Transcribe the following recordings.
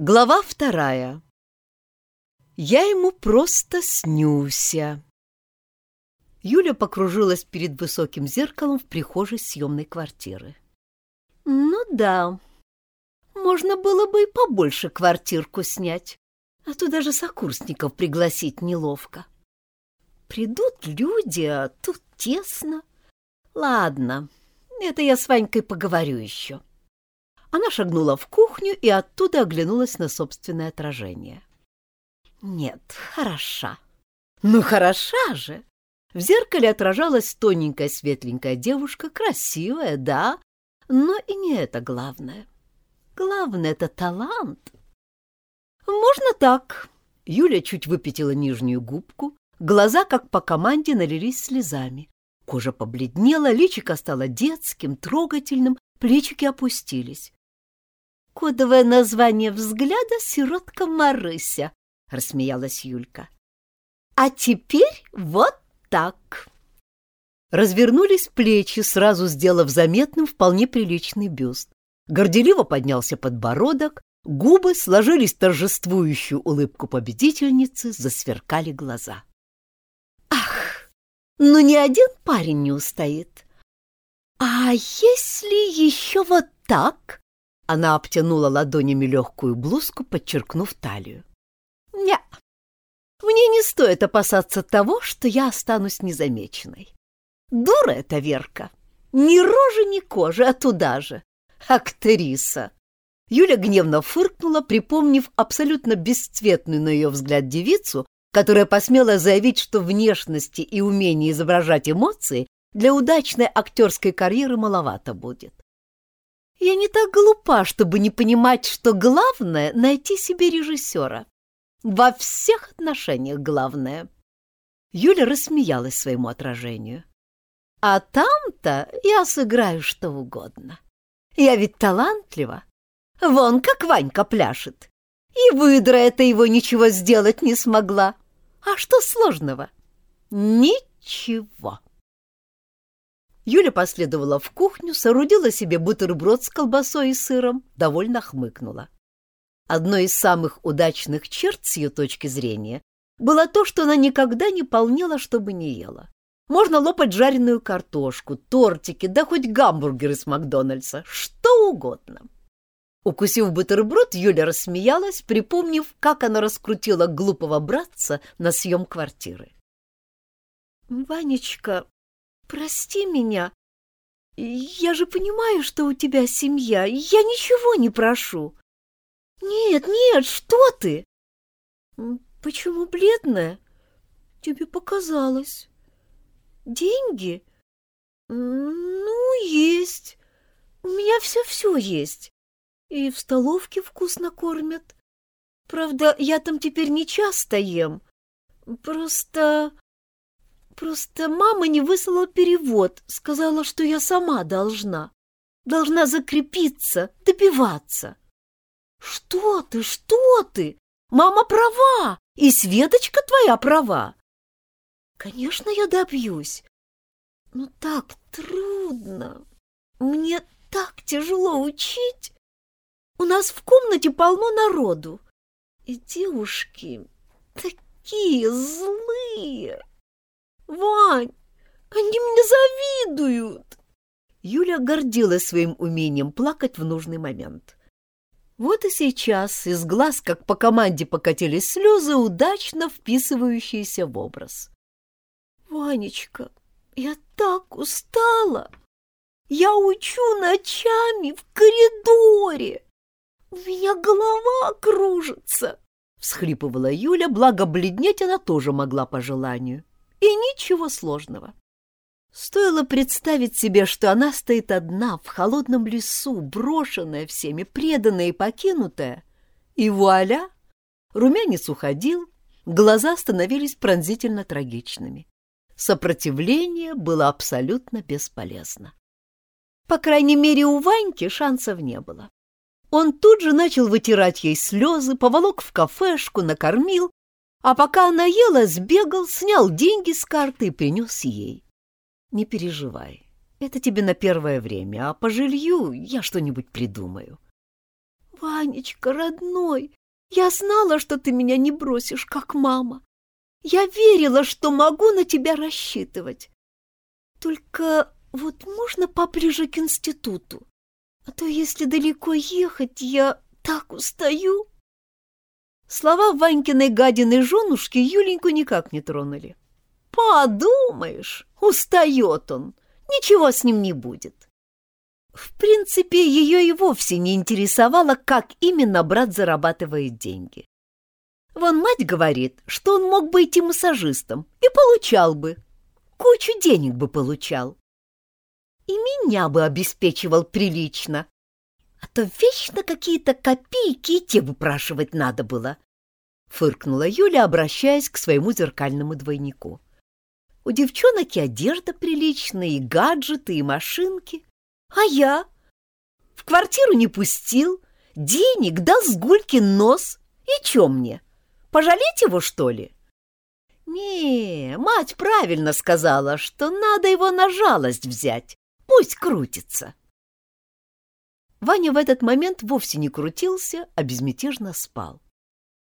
Глава вторая. Я ему просто снюся. Юля покружилась перед высоким зеркалом в прихожей съемной квартиры. Ну да, можно было бы и побольше квартирку снять, а то даже сокурсников пригласить неловко. Придут люди, а тут тесно. Ладно, это я с Ванькой поговорю еще. Она шагнула в кухню и оттуда оглянулась на собственное отражение. Нет, хороша. Ну, хороша же! В зеркале отражалась тоненькая светленькая девушка, красивая, да, но и не это главное. Главное — это талант. Можно так. Юля чуть выпятила нижнюю губку, глаза, как по команде, налились слезами. Кожа побледнела, личико стало детским, трогательным, плечики опустились. Кодовое название взгляда — сиротка Марыся, — рассмеялась Юлька. А теперь вот так. Развернулись плечи, сразу сделав заметным вполне приличный бюст. Горделиво поднялся подбородок, губы сложились торжествующую улыбку победительницы, засверкали глаза. Ах, ну ни один парень не устоит. А если еще вот так? Она обтянула ладонями легкую блузку, подчеркнув талию. «Не, мне не стоит опасаться того, что я останусь незамеченной. Дура эта Верка! Ни рожи, ни кожи, а туда же. Актриса!» Юля гневно фыркнула, припомнив абсолютно бесцветную на ее взгляд девицу, которая посмела заявить, что внешности и умения изображать эмоции для удачной актерской карьеры маловато будет. Я не так глупа, чтобы не понимать, что главное — найти себе режиссера. Во всех отношениях главное. Юля рассмеялась своему отражению. А там-то я сыграю что угодно. Я ведь талантлива. Вон как Ванька пляшет. И выдра это его ничего сделать не смогла. А что сложного? Ничего. Юля последовала в кухню, соорудила себе бутерброд с колбасой и сыром, довольно хмыкнула. Одной из самых удачных черт с ее точки зрения было то, что она никогда не полнела, чтобы не ела. Можно лопать жареную картошку, тортики, да хоть гамбургеры с Макдональдса, что угодно. Укусив бутерброд, Юля рассмеялась, припомнив, как она раскрутила глупого братца на съем квартиры. «Ванечка, прости меня. Я же понимаю, что у тебя семья. Я ничего не прошу. Нет, нет, что ты? Почему бледная? Тебе показалось. Деньги? Ну, есть. У меня все-все есть. И в столовке вкусно кормят. Правда, я там теперь не часто ем. Просто... Просто мама не выслала перевод, сказала, что я сама должна. Должна закрепиться, добиваться. Что ты, что ты? Мама права, и Светочка твоя права. Конечно, я добьюсь. Но так трудно. Мне так тяжело учить. У нас в комнате полно народу. И девушки такие злые. Вань, они мне завидуют!» Юля гордилась своим умением плакать в нужный момент. Вот и сейчас из глаз, как по команде, покатились слезы, удачно вписывающиеся в образ. «Ванечка, я так устала! Я учу ночами в коридоре! У меня голова кружится!» — всхлипывала Юля, благо бледнеть она тоже могла по желанию. И ничего сложного. Стоило представить себе, что она стоит одна в холодном лесу, брошенная всеми, преданная и покинутая, и вуаля! Румянец уходил, глаза становились пронзительно трагичными. Сопротивление было абсолютно бесполезно. По крайней мере, у Ваньки шансов не было. Он тут же начал вытирать ей слезы, поволок в кафешку, накормил а пока она ела, сбегал, снял деньги с карты и принес ей. Не переживай, это тебе на первое время, а по жилью я что-нибудь придумаю. Ванечка, родной, я знала, что ты меня не бросишь, как мама. Я верила, что могу на тебя рассчитывать. Только вот можно поближе к институту? А то если далеко ехать, я так устаю. Слова Ванькиной гадиной женушки Юленьку никак не тронули. Подумаешь, устает он, ничего с ним не будет. В принципе, ее и вовсе не интересовало, как именно брат зарабатывает деньги. Вон мать говорит, что он мог бы идти массажистом и получал бы. Кучу денег бы получал и меня бы обеспечивал прилично. А то вечно какие-то копейки и те выпрашивать надо было. Фыркнула Юля, обращаясь к своему зеркальному двойнику. У девчонок и одежда приличная, и гаджеты, и машинки. А я? В квартиру не пустил, денег дал с гулькин нос. И чё мне? Пожалеть его, что ли? Не, мать правильно сказала, что надо его на жалость взять. Пусть крутится. Ваня в этот момент вовсе не крутился, а безмятежно спал.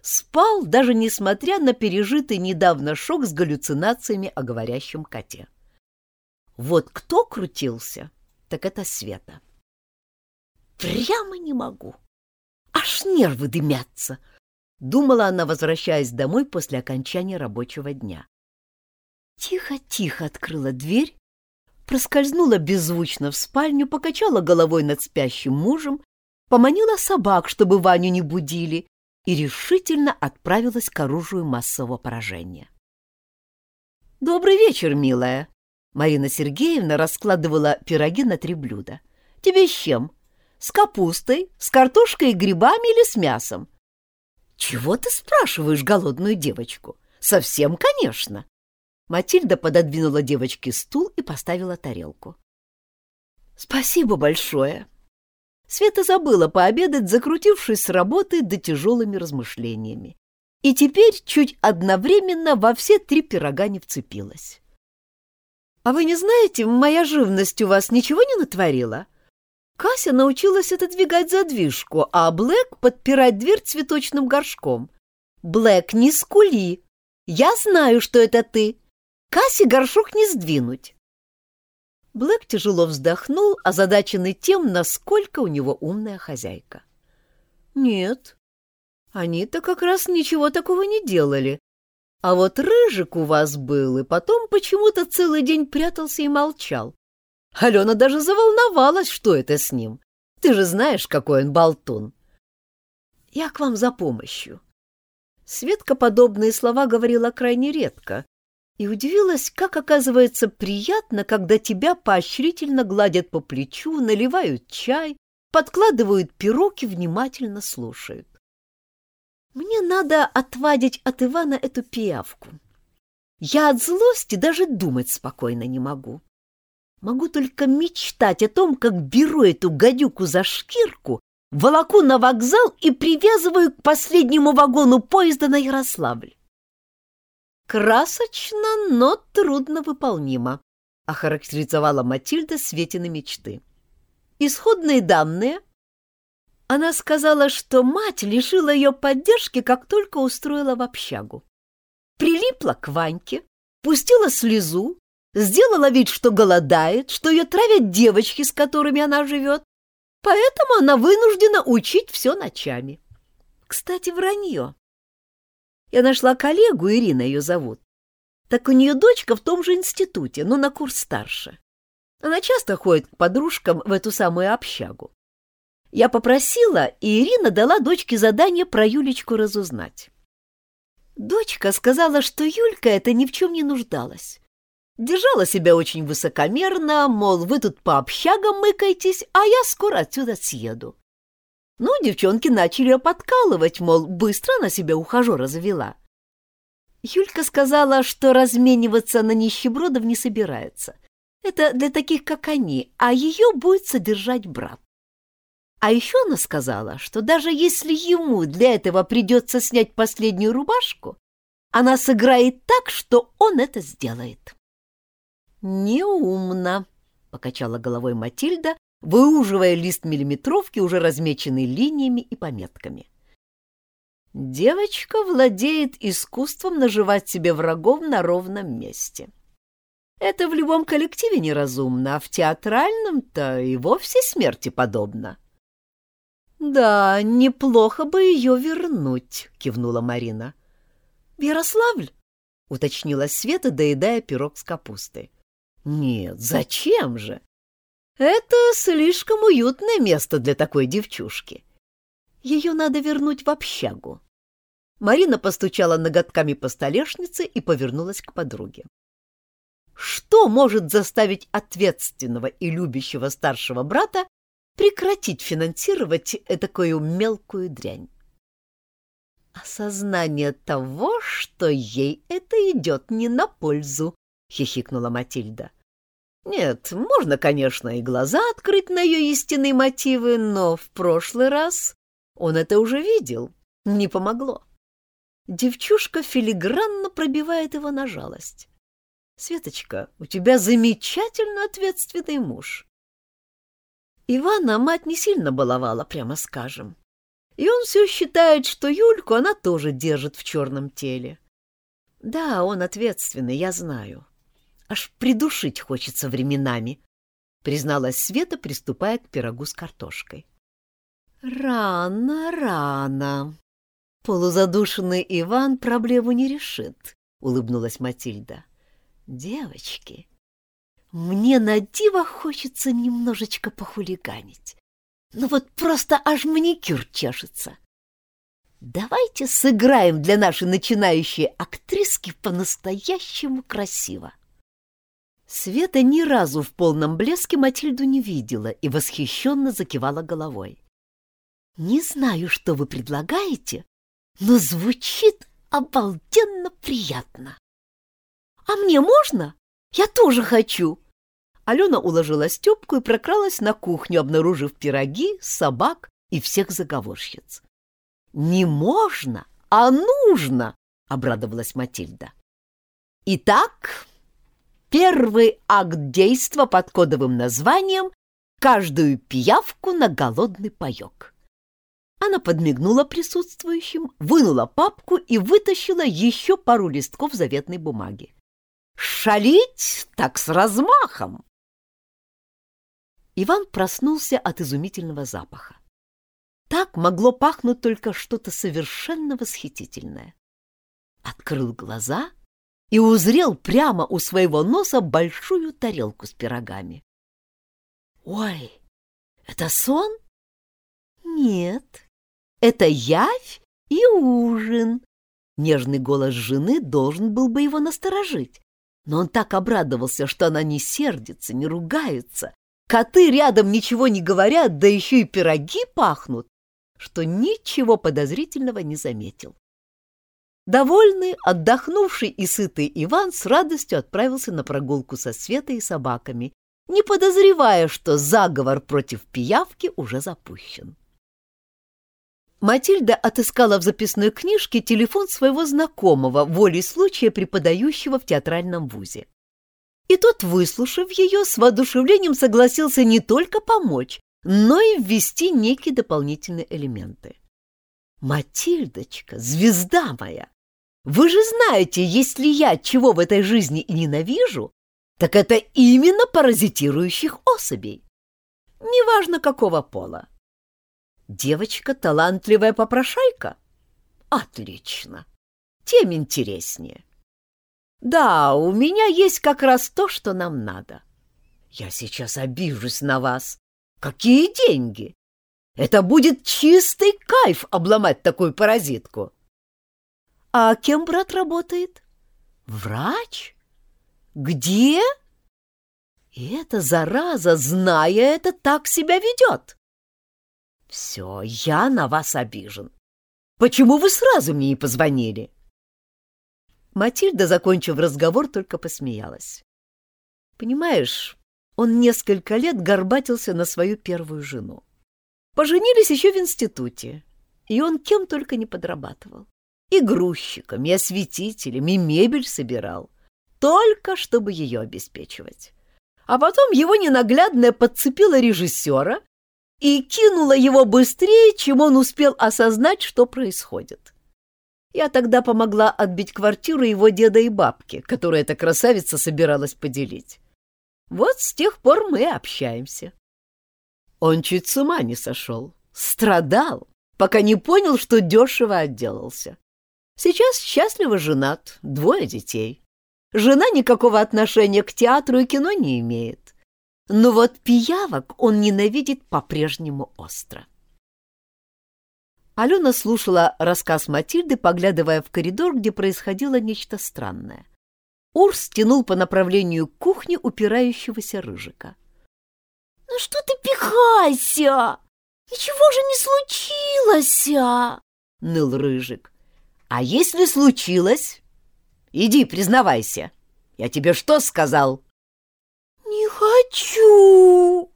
Спал, даже несмотря на пережитый недавно шок с галлюцинациями о говорящем коте. Вот кто крутился, так это Света. Прямо не могу. Аж нервы дымятся, думала она, возвращаясь домой после окончания рабочего дня. Тихо-тихо открыла дверь проскользнула беззвучно в спальню, покачала головой над спящим мужем, поманила собак, чтобы Ваню не будили, и решительно отправилась к оружию массового поражения. «Добрый вечер, милая!» Марина Сергеевна раскладывала пироги на три блюда. «Тебе с чем? С капустой, с картошкой и грибами или с мясом?» «Чего ты спрашиваешь голодную девочку?» «Совсем, конечно!» Матильда пододвинула девочке стул и поставила тарелку. «Спасибо большое!» Света забыла пообедать, закрутившись с работы до тяжелыми размышлениями. И теперь чуть одновременно во все три пирога не вцепилась. «А вы не знаете, моя живность у вас ничего не натворила?» Кася научилась отодвигать задвижку, а Блэк — подпирать дверь цветочным горшком. «Блэк, не скули! Я знаю, что это ты!» Кассе горшок не сдвинуть. Блэк тяжело вздохнул, озадаченный тем, насколько у него умная хозяйка. «Нет, они-то как раз ничего такого не делали. А вот Рыжик у вас был, и потом почему-то целый день прятался и молчал. Алена даже заволновалась, что это с ним. Ты же знаешь, какой он болтун. Я к вам за помощью». Светка подобные слова говорила крайне редко, и удивилась, как оказывается приятно, когда тебя поощрительно гладят по плечу, наливают чай, подкладывают пирог и внимательно слушают. Мне надо отвадить от Ивана эту пиявку. Я от злости даже думать спокойно не могу. Могу только мечтать о том, как беру эту гадюку за шкирку, волоку на вокзал и привязываю к последнему вагону поезда на Ярославль. «Красочно, но трудно выполнимо», — охарактеризовала Матильда Светины мечты. «Исходные данные?» Она сказала, что мать лишила ее поддержки, как только устроила в общагу. Прилипла к Ваньке, пустила слезу, сделала вид, что голодает, что ее травят девочки, с которыми она живет, поэтому она вынуждена учить все ночами. Кстати, вранье. Я нашла коллегу, Ирина ее зовут. Так у нее дочка в том же институте, но на курс старше. Она часто ходит к подружкам в эту самую общагу. Я попросила, и Ирина дала дочке задание про Юлечку разузнать. Дочка сказала, что Юлька это ни в чем не нуждалась. Держала себя очень высокомерно, мол, вы тут по общагам мыкаетесь, а я скоро отсюда съеду. Ну, девчонки начали ее подкалывать, мол, быстро она себя ухажера завела. Юлька сказала, что размениваться на нищебродов не собирается. Это для таких, как они, а ее будет содержать брат. А еще она сказала, что даже если ему для этого придется снять последнюю рубашку, она сыграет так, что он это сделает. «Неумно», — покачала головой Матильда, выуживая лист миллиметровки, уже размеченный линиями и пометками. Девочка владеет искусством наживать себе врагов на ровном месте. Это в любом коллективе неразумно, а в театральном-то и вовсе смерти подобно. «Да, неплохо бы ее вернуть», — кивнула Марина. «Ярославль?» — уточнила Света, доедая пирог с капустой. «Нет, зачем же? Это слишком уютное место для такой девчушки. Ее надо вернуть в общагу». Марина постучала ноготками по столешнице и повернулась к подруге. Что может заставить ответственного и любящего старшего брата прекратить финансировать такую мелкую дрянь? «Осознание того, что ей это идет не на пользу», — хихикнула Матильда. «Нет, можно, конечно, и глаза открыть на ее истинные мотивы, но в прошлый раз он это уже видел. Не помогло. Девчушка филигранно пробивает его на жалость. Светочка, у тебя замечательно ответственный муж. Ивана мать не сильно баловала, прямо скажем. И он все считает, что Юльку она тоже держит в черном теле. Да, он ответственный, я знаю. Аж придушить хочется временами, призналась Света, приступая к пирогу с картошкой. Рано, рано. Полузадушенный Иван проблему не решит, улыбнулась Матильда. Девочки, мне на диво хочется немножечко похулиганить. Ну вот просто аж маникюр чешется. Давайте сыграем для нашей начинающей актриски по-настоящему красиво. Света ни разу в полном блеске Матильду не видела и восхищенно закивала головой. «Не знаю, что вы предлагаете, но звучит обалденно приятно». «А мне можно? Я тоже хочу!» Алена уложила Степку и прокралась на кухню, обнаружив пироги, собак и всех заговорщиц. «Не можно, а нужно!» — обрадовалась Матильда. «Итак, первый акт действа под кодовым названием «Каждую пиявку на голодный паек». Она подмигнула присутствующим, вынула папку и вытащила еще пару листков заветной бумаги. «Шалить так с размахом!» Иван проснулся от изумительного запаха. Так могло пахнуть только что-то совершенно восхитительное. Открыл глаза и узрел прямо у своего носа большую тарелку с пирогами. «Ой, это сон?» «Нет, это явь и ужин!» Нежный голос жены должен был бы его насторожить, но он так обрадовался, что она не сердится, не ругается, Коты рядом ничего не говорят, да еще и пироги пахнут, что ничего подозрительного не заметил. Довольный, отдохнувший и сытый Иван с радостью отправился на прогулку со Светой и собаками, не подозревая, что заговор против пиявки уже запущен. Матильда отыскала в записной книжке телефон своего знакомого, волей случая преподающего в театральном вузе. И тот, выслушав ее, с воодушевлением согласился не только помочь, но и ввести некие дополнительные элементы. «Матильдочка, звезда моя! Вы же знаете, если я чего в этой жизни и ненавижу, так это именно паразитирующих особей. Неважно, какого пола. Девочка талантливая попрошайка? Отлично. Тем интереснее. Да, у меня есть как раз то, что нам надо. Я сейчас обижусь на вас. Какие деньги? Это будет чистый кайф обломать такую паразитку. А кем брат работает? Врач? Где? И эта зараза, зная это, так себя ведет. Все, я на вас обижен. Почему вы сразу мне не позвонили? Матильда, закончив разговор, только посмеялась. Понимаешь, он несколько лет горбатился на свою первую жену. Поженились еще в институте, и он кем только не подрабатывал. И грузчиком, и осветителем, и мебель собирал, только чтобы ее обеспечивать. А потом его ненаглядная подцепила режиссера и кинула его быстрее, чем он успел осознать, что происходит. Я тогда помогла отбить квартиру его деда и бабки, которую эта красавица собиралась поделить. Вот с тех пор мы общаемся. Он чуть с ума не сошел, страдал, пока не понял, что дешево отделался. Сейчас счастливо женат, двое детей. Жена никакого отношения к театру и кино не имеет. Но вот пиявок он ненавидит по-прежнему остро. Алена слушала рассказ Матильды, поглядывая в коридор, где происходило нечто странное. Урс тянул по направлению к кухне упирающегося рыжика. «Ну что ты пихайся? Ничего же не случилось!» — ныл рыжик. «А если случилось? Иди, признавайся. Я тебе что сказал?» «Не хочу!»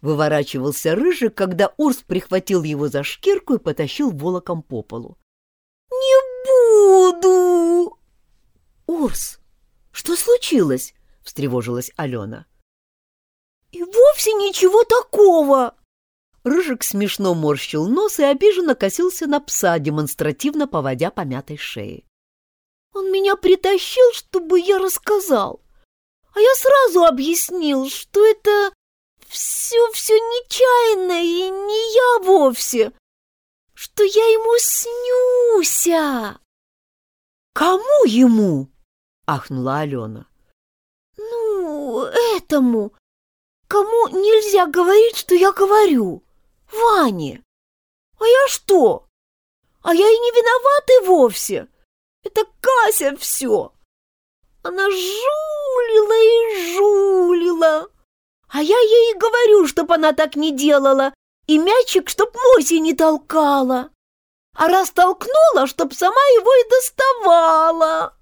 Выворачивался рыжик, когда Урс прихватил его за шкирку и потащил волоком по полу. «Не буду!» «Урс, что случилось?» — встревожилась Алена. «И вовсе ничего такого!» Рыжик смешно морщил нос и обиженно косился на пса, демонстративно поводя помятой шеей. «Он меня притащил, чтобы я рассказал, а я сразу объяснил, что это все-все нечаянно и не я вовсе, что я ему снюся!» «Кому ему?» — ахнула Алена. «Ну, этому, кому нельзя говорить, что я говорю, Ване. А я что? А я и не виновата вовсе. Это Кася все. Она жулила и жулила. А я ей говорю, чтоб она так не делала, и мячик, чтоб Моси не толкала. А раз толкнула, чтоб сама его и доставала.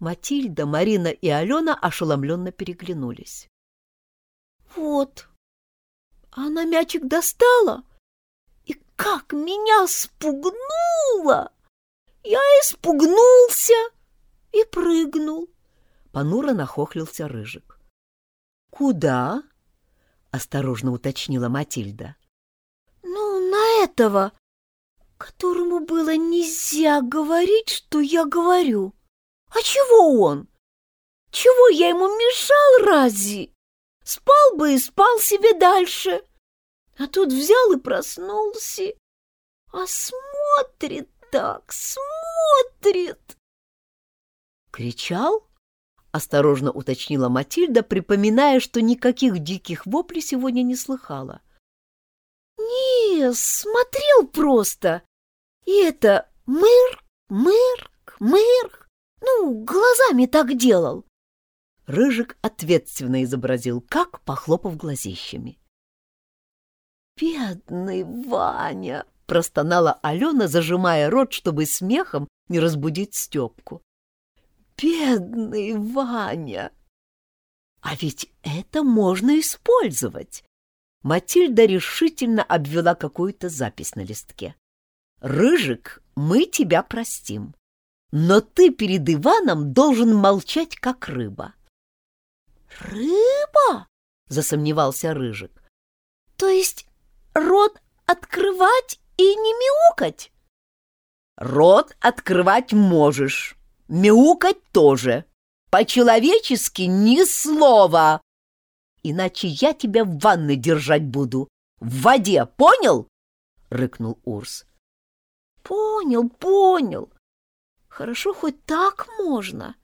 Матильда, Марина и Алена ошеломленно переглянулись. Вот. Она мячик достала, и как меня спугнула! Я испугнулся и прыгнул. Понуро нахохлился Рыжик. «Куда?» — осторожно уточнила Матильда. «Ну, на этого, которому было нельзя говорить, что я говорю. А чего он? Чего я ему мешал разве? Спал бы и спал себе дальше. А тут взял и проснулся. А смотрит так, смотрит. Кричал? Осторожно уточнила Матильда, припоминая, что никаких диких воплей сегодня не слыхала. Не, смотрел просто. И это мыр, мырк, мырк. Ну, глазами так делал. Рыжик ответственно изобразил, как, похлопав глазищами. «Бедный Ваня!» — простонала Алена, зажимая рот, чтобы смехом не разбудить Степку. «Бедный Ваня!» «А ведь это можно использовать!» Матильда решительно обвела какую-то запись на листке. «Рыжик, мы тебя простим но ты перед Иваном должен молчать, как рыба. «Рыба?» — засомневался Рыжик. «То есть рот открывать и не мяукать?» «Рот открывать можешь, мяукать тоже. По-человечески ни слова. Иначе я тебя в ванной держать буду. В воде, понял?» — рыкнул Урс. «Понял, понял. Хорошо, хоть так можно.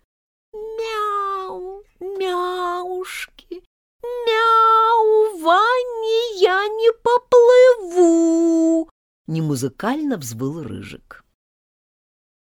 Мяу, мяушки, мяу, Ванне я не поплыву, немузыкально взвыл Рыжик.